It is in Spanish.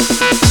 ¡Gracias! you.